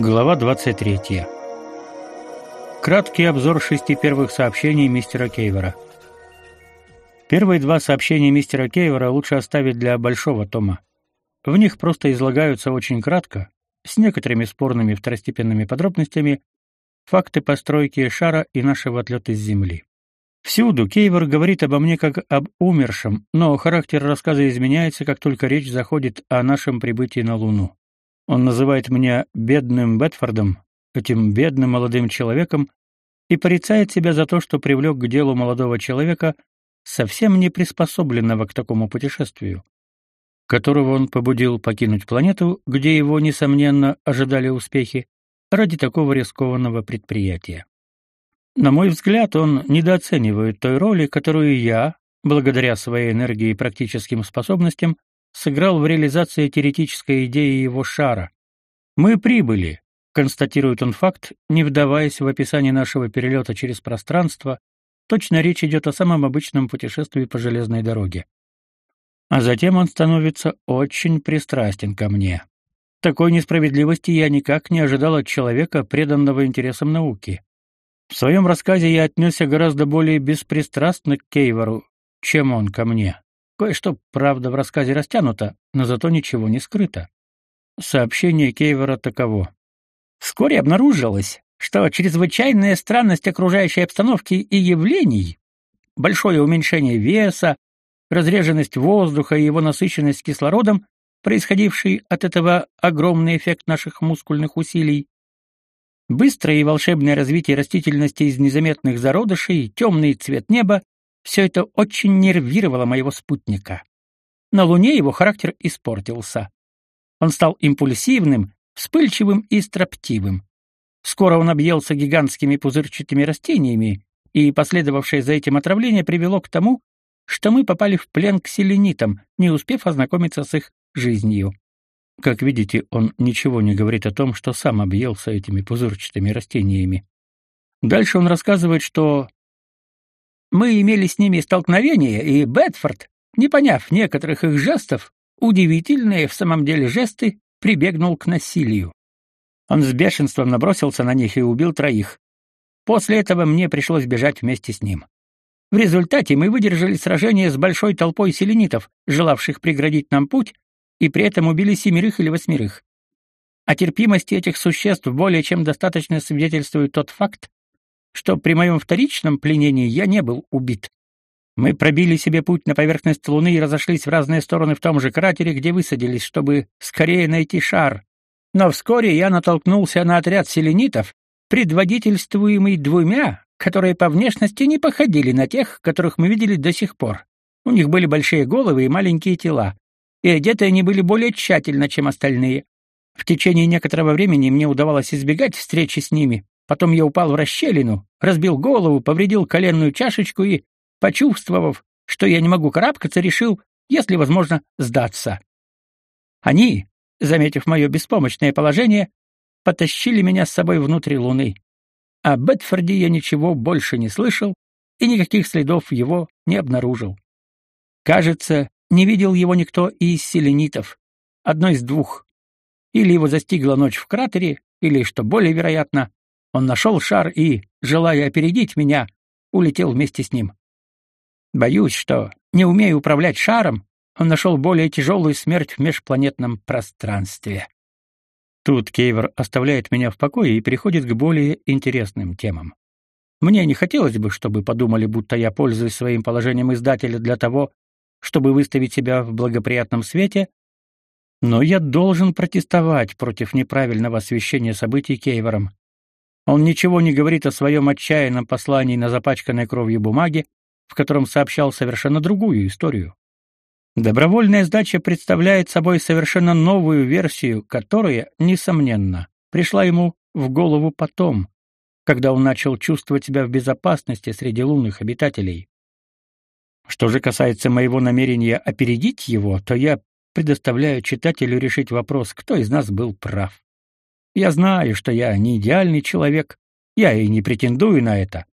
Глава 23. Краткий обзор шести первых сообщений мистера Кейвера. Первые два сообщения мистера Кейвера лучше оставить для большого тома. В них просто излагаются очень кратко, с некоторыми спорными второстепенными подробностями, факты постройки шара и нашего отлета с Земли. Всюду Кейвер говорит обо мне как об умершем, но характер рассказа изменяется, как только речь заходит о нашем прибытии на Луну. Он называет меня бедным Бетфордом, этим бедным молодым человеком, и порицает себя за то, что привлек к делу молодого человека, совсем не приспособленного к такому путешествию, которого он побудил покинуть планету, где его, несомненно, ожидали успехи, ради такого рискованного предприятия. На мой взгляд, он недооценивает той роли, которую я, благодаря своей энергии и практическим способностям, сыграл в реализации теоретической идеи его шара. Мы прибыли, констатирует он факт, не вдаваясь в описание нашего перелета через пространство, точно речь идет о самом обычном путешествии по железной дороге. А затем он становится очень пристрастен ко мне. Такой несправедливости я никак не ожидал от человека, преданного интересам науки. В своем рассказе я отнесся гораздо более беспристрастно к Кейвору, чем он ко мне. Кое-что, правда, в рассказе растянуто, но зато ничего не скрыто. Сообщение Кейвора таково. Вскоре обнаружилось, что чрезвычайная странность окружающей обстановки и явлений, большое уменьшение веса, разреженность воздуха и его насыщенность кислородом, происходивший от этого огромный эффект наших мускульных усилий, Быстрое и волшебное развитие растительности из незаметных зародышей, темный цвет неба — все это очень нервировало моего спутника. На Луне его характер испортился. Он стал импульсивным, вспыльчивым и строптивым. Скоро он объелся гигантскими пузырчатыми растениями, и последовавшее за этим отравление привело к тому, что мы попали в плен к селенитам, не успев ознакомиться с их жизнью. Как видите, он ничего не говорит о том, что сам объелся этими пузырчатыми растениями. Дальше он рассказывает, что мы имели с ними столкновение, и Бетфорд, не поняв некоторых их жестов, удивительные в самом деле жесты, прибегнул к насилию. Он с бешенством набросился на них и убил троих. После этого мне пришлось бежать вместе с ним. В результате мы выдержали сражение с большой толпой селенитов, желавших преградить нам путь, и при этом убили семерых или восьмерых. О терпимости этих существ более чем достаточно свидетельствует тот факт, что при моем вторичном пленении я не был убит. Мы пробили себе путь на поверхность Луны и разошлись в разные стороны в том же кратере, где высадились, чтобы скорее найти шар. Но вскоре я натолкнулся на отряд селенитов, предводительствуемый двумя, которые по внешности не походили на тех, которых мы видели до сих пор. У них были большие головы и маленькие тела и одеты они были более тщательно, чем остальные. В течение некоторого времени мне удавалось избегать встречи с ними. Потом я упал в расщелину, разбил голову, повредил коленную чашечку и, почувствовав, что я не могу карабкаться, решил, если возможно, сдаться. Они, заметив мое беспомощное положение, потащили меня с собой внутрь Луны. О Бетфорде я ничего больше не слышал и никаких следов его не обнаружил. Кажется, не видел его никто и из селенитов. Одно из двух. Или его застигла ночь в кратере, или, что более вероятно, он нашел шар и, желая опередить меня, улетел вместе с ним. Боюсь, что, не умея управлять шаром, он нашел более тяжелую смерть в межпланетном пространстве. Тут Кейвер оставляет меня в покое и переходит к более интересным темам. Мне не хотелось бы, чтобы подумали, будто я пользуюсь своим положением издателя для того, чтобы выставить себя в благоприятном свете, но я должен протестовать против неправильного освещения событий Кейвером. Он ничего не говорит о своем отчаянном послании на запачканной кровью бумаге, в котором сообщал совершенно другую историю. Добровольная сдача представляет собой совершенно новую версию, которая, несомненно, пришла ему в голову потом, когда он начал чувствовать себя в безопасности среди лунных обитателей. Что же касается моего намерения опередить его, то я предоставляю читателю решить вопрос, кто из нас был прав. Я знаю, что я не идеальный человек, я и не претендую на это.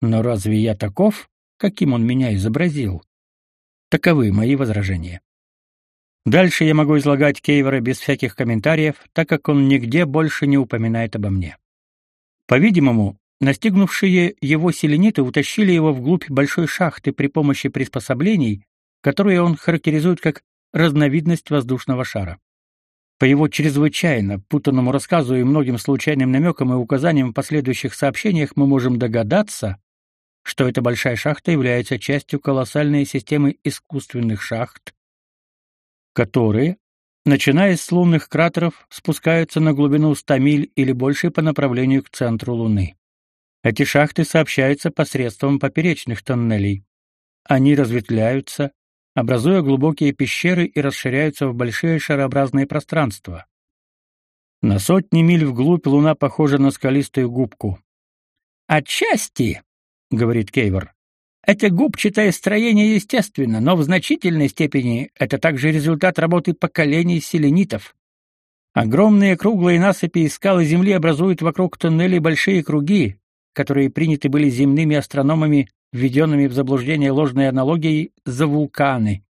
Но разве я таков, каким он меня изобразил? Таковы мои возражения. Дальше я могу излагать Кейвера без всяких комментариев, так как он нигде больше не упоминает обо мне. По-видимому, настигнувшие его селениты утащили его вглубь большой шахты при помощи приспособлений, которые он характеризует как разновидность воздушного шара. По его чрезвычайно путанному рассказу и многим случайным намекам и указаниям в последующих сообщениях мы можем догадаться, что эта большая шахта является частью колоссальной системы искусственных шахт, которые, начиная с лунных кратеров, спускаются на глубину 100 миль или больше по направлению к центру Луны. Эти шахты сообщаются посредством поперечных тоннелей. Они разветвляются, образуя глубокие пещеры и расширяются в большие шарообразные пространства. На сотни миль вглубь Луна похожа на скалистую губку. «Отчасти», — говорит Кейвор, это губчатое строение естественно, но в значительной степени это также результат работы поколений селенитов. Огромные круглые насыпи и скалы Земли образуют вокруг туннелей большие круги, которые приняты были земными астрономами, введенными в заблуждение ложной аналогией за вулканы.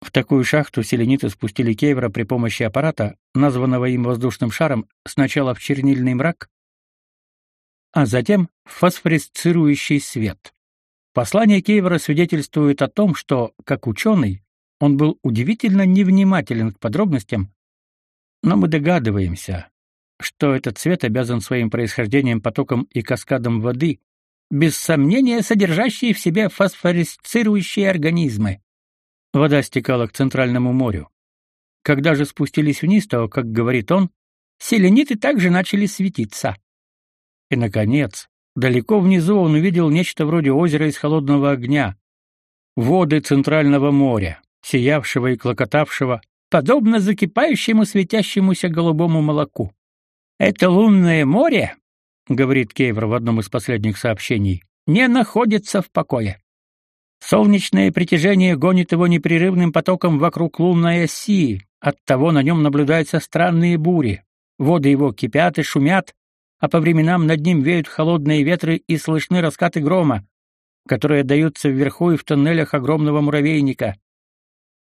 В такую шахту селениты спустили Кейвера при помощи аппарата, названного им воздушным шаром, сначала в чернильный мрак, а затем в фосфоресцирующий свет. Послание Кейвера свидетельствует о том, что, как ученый, он был удивительно невнимателен к подробностям, но мы догадываемся, что этот цвет обязан своим происхождением потоком и каскадом воды, без сомнения содержащие в себе фосфоресцирующие организмы. Вода стекала к Центральному морю. Когда же спустились вниз, то, как говорит он, селениты также начали светиться. И, наконец, Далеко внизу он увидел нечто вроде озера из холодного огня, воды Центрального моря, сиявшего и клокотавшего, подобно закипающему светящемуся голубому молоку. «Это лунное море», — говорит Кейвер в одном из последних сообщений, — «не находится в покое. Солнечное притяжение гонит его непрерывным потоком вокруг лунной оси, оттого на нем наблюдаются странные бури. Воды его кипят и шумят, а по временам над ним веют холодные ветры и слышны раскаты грома, которые отдаются вверху и в тоннелях огромного муравейника.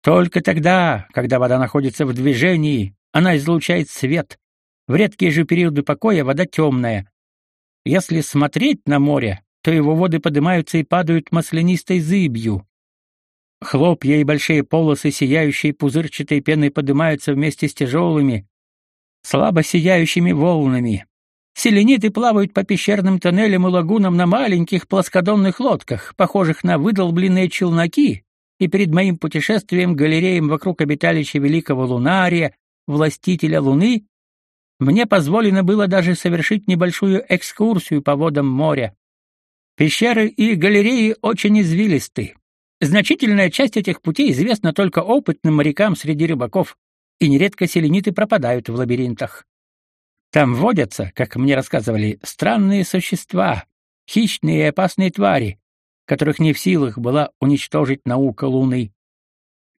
Только тогда, когда вода находится в движении, она излучает свет. В редкие же периоды покоя вода темная. Если смотреть на море, то его воды поднимаются и падают маслянистой зыбью. Хлопья и большие полосы сияющей пузырчатой пеной поднимаются вместе с тяжелыми, слабо сияющими волнами. Селениты плавают по пещерным тоннелям и лагунам на маленьких плоскодонных лодках, похожих на выдолбленные челноки, и перед моим путешествием галереям вокруг обиталища великого Лунария, властителя Луны, мне позволено было даже совершить небольшую экскурсию по водам моря. Пещеры и галереи очень извилисты. Значительная часть этих путей известна только опытным морякам среди рыбаков, и нередко селениты пропадают в лабиринтах. Там водятся, как мне рассказывали, странные существа, хищные и опасные твари, которых не в силах была уничтожить наука Луны.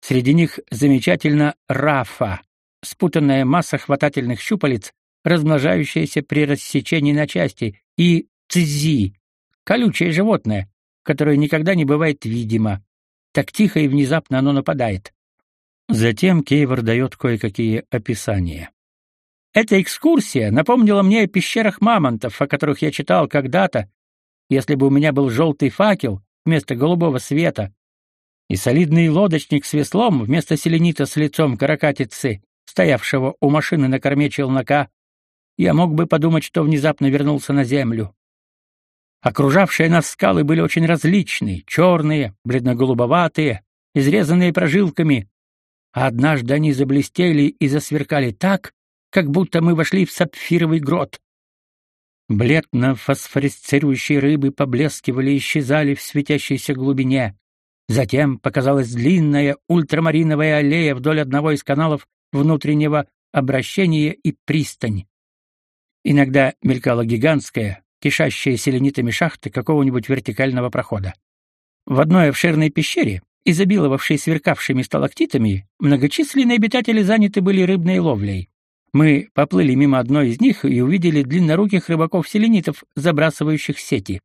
Среди них замечательно рафа, спутанная масса хватательных щупалец, размножающаяся при рассечении на части, и цзи, колючее животное, которое никогда не бывает видимо. Так тихо и внезапно оно нападает. Затем Кейвор дает кое-какие описания. Эта экскурсия напомнила мне о пещерах мамонтов, о которых я читал когда-то, если бы у меня был желтый факел вместо голубого света и солидный лодочник с веслом вместо селенита с лицом каракатицы, стоявшего у машины на корме челнока, я мог бы подумать, что внезапно вернулся на землю. Окружавшие нас скалы были очень различные, черные, бледно-голубоватые, изрезанные прожилками, а однажды они заблестели и засверкали так, как будто мы вошли в сапфировый грот. Бледно-фосфоресцирующие рыбы поблескивали и исчезали в светящейся глубине. Затем показалась длинная ультрамариновая аллея вдоль одного из каналов внутреннего обращения и пристань. Иногда мелькала гигантская, кишащая селенитами шахта какого-нибудь вертикального прохода. В одной обширной пещере, изобиловавшей сверкавшими сталактитами, многочисленные обитатели заняты были рыбной ловлей. Мы поплыли мимо одной из них и увидели длинноруких рыбаков-селенитов, забрасывающих сети.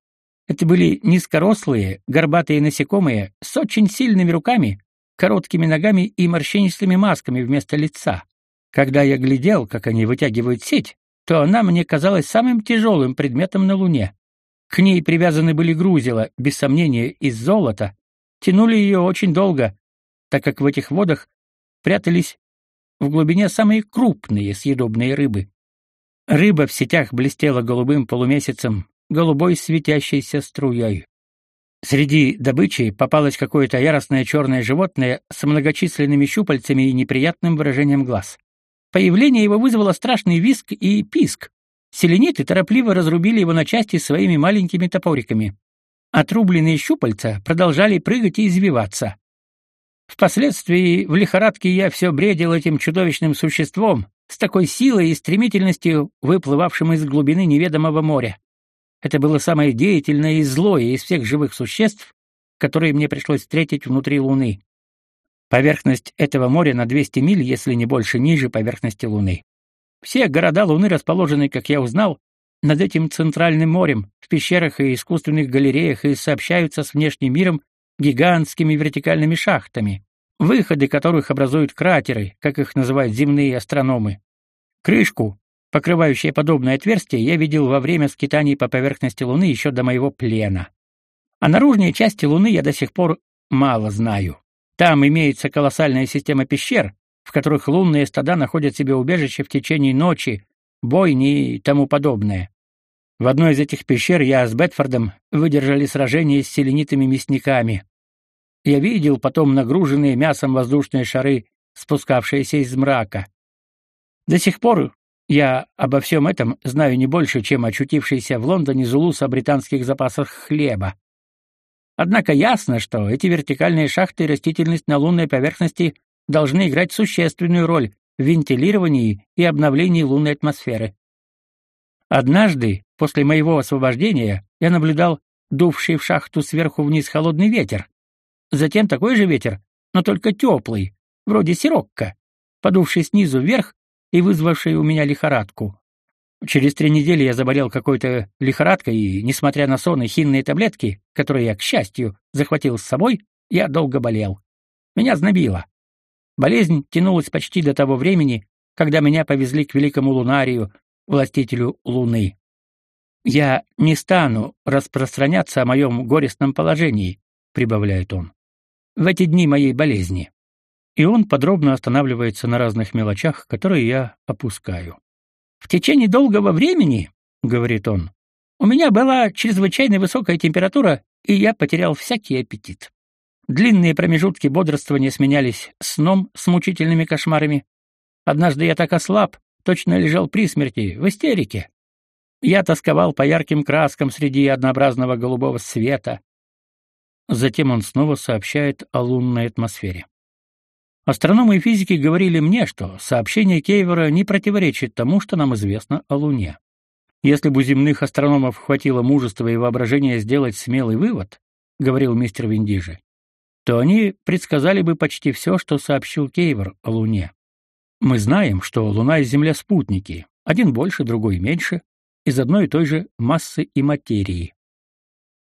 Это были низкорослые, горбатые насекомые с очень сильными руками, короткими ногами и морщинистыми масками вместо лица. Когда я глядел, как они вытягивают сеть, то она мне казалась самым тяжелым предметом на Луне. К ней привязаны были грузила, без сомнения, из золота. Тянули ее очень долго, так как в этих водах прятались в глубине самые крупные съедобные рыбы. Рыба в сетях блестела голубым полумесяцем, голубой светящейся струей. Среди добычи попалось какое-то яростное черное животное с многочисленными щупальцами и неприятным выражением глаз. Появление его вызвало страшный визг и писк. Селениты торопливо разрубили его на части своими маленькими топориками. Отрубленные щупальца продолжали прыгать и извиваться. Впоследствии в лихорадке я все бредил этим чудовищным существом, с такой силой и стремительностью, выплывавшим из глубины неведомого моря. Это было самое деятельное и злое из всех живых существ, которые мне пришлось встретить внутри Луны. Поверхность этого моря на 200 миль, если не больше, ниже поверхности Луны. Все города Луны расположены, как я узнал, над этим центральным морем, в пещерах и искусственных галереях и сообщаются с внешним миром гигантскими вертикальными шахтами, выходы которых образуют кратеры, как их называют земные астрономы. Крышку, покрывающую подобное отверстие, я видел во время скитаний по поверхности Луны еще до моего плена. А наружные части Луны я до сих пор мало знаю. Там имеется колоссальная система пещер, в которых лунные стада находят себе убежище в течение ночи, бойни и тому подобное. В одной из этих пещер я с Бетфордом выдержали сражение с селенитыми мясниками. Я видел потом нагруженные мясом воздушные шары, спускавшиеся из мрака. До сих пор я обо всем этом знаю не больше, чем очутившийся в Лондоне Зулус о британских запасах хлеба. Однако ясно, что эти вертикальные шахты и растительность на лунной поверхности должны играть существенную роль в вентилировании и обновлении лунной атмосферы. Однажды, после моего освобождения, я наблюдал дувший в шахту сверху вниз холодный ветер. Затем такой же ветер, но только теплый, вроде сирокко, подувший снизу вверх и вызвавший у меня лихорадку. Через три недели я заболел какой-то лихорадкой, и, несмотря на сон и хинные таблетки, которые я, к счастью, захватил с собой, я долго болел. Меня знобило. Болезнь тянулась почти до того времени, когда меня повезли к великому лунарию, властителю Луны. Я не стану распространяться о моем горестном положении, прибавляет он. В эти дни моей болезни. И он подробно останавливается на разных мелочах, которые я опускаю. В течение долгого времени, говорит он, у меня была чрезвычайно высокая температура, и я потерял всякий аппетит. Длинные промежутки бодрствования сменялись сном с мучительными кошмарами. Однажды я так ослаб, точно лежал при смерти, в истерике. Я тосковал по ярким краскам среди однообразного голубого света. Затем он снова сообщает о лунной атмосфере. Астрономы и физики говорили мне, что сообщение Кейвера не противоречит тому, что нам известно о Луне. Если бы земных астрономов хватило мужества и воображения сделать смелый вывод, говорил мистер Виндижи, то они предсказали бы почти все, что сообщил Кейвер о Луне. Мы знаем, что Луна и Земля спутники, один больше, другой меньше, из одной и той же массы и материи.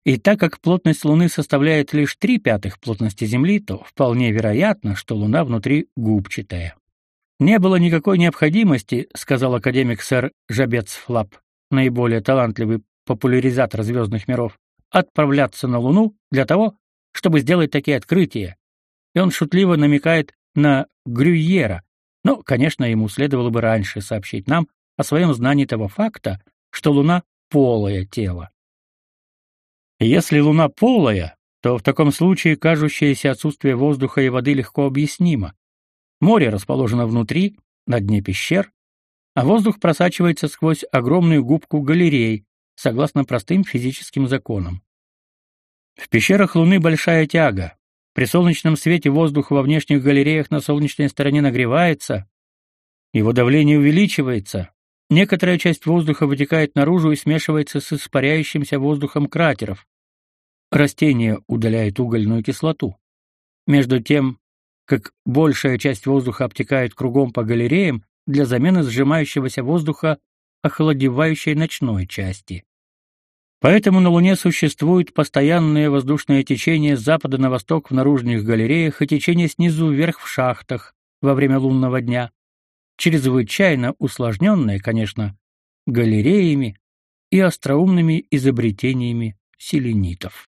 И так как плотность Луны составляет лишь три пятых плотности Земли, то вполне вероятно, что Луна внутри губчатая. Не было никакой необходимости, сказал академик сэр Жабец Флап, наиболее талантливый популяризатор звездных миров, отправляться на Луну для того, чтобы сделать такие открытия. И он шутливо намекает на Грюйера. Но, конечно, ему следовало бы раньше сообщить нам о своем знании того факта, что Луна полое тело. Если Луна полая, то в таком случае кажущееся отсутствие воздуха и воды легко объяснимо. Море расположено внутри, на дне пещер, а воздух просачивается сквозь огромную губку галерей, согласно простым физическим законам. В пещерах Луны большая тяга. При солнечном свете воздух во внешних галереях на солнечной стороне нагревается, его давление увеличивается, некоторая часть воздуха вытекает наружу и смешивается с испаряющимся воздухом кратеров. Растения удаляют угольную кислоту. Между тем, как большая часть воздуха обтекает кругом по галереям для замены сжимающегося воздуха охладевающей ночной части. Поэтому на Луне существует постоянное воздушное течение с запада на восток в наружных галереях и течение снизу вверх в шахтах во время лунного дня, чрезвычайно усложненное, конечно, галереями и остроумными изобретениями селенитов.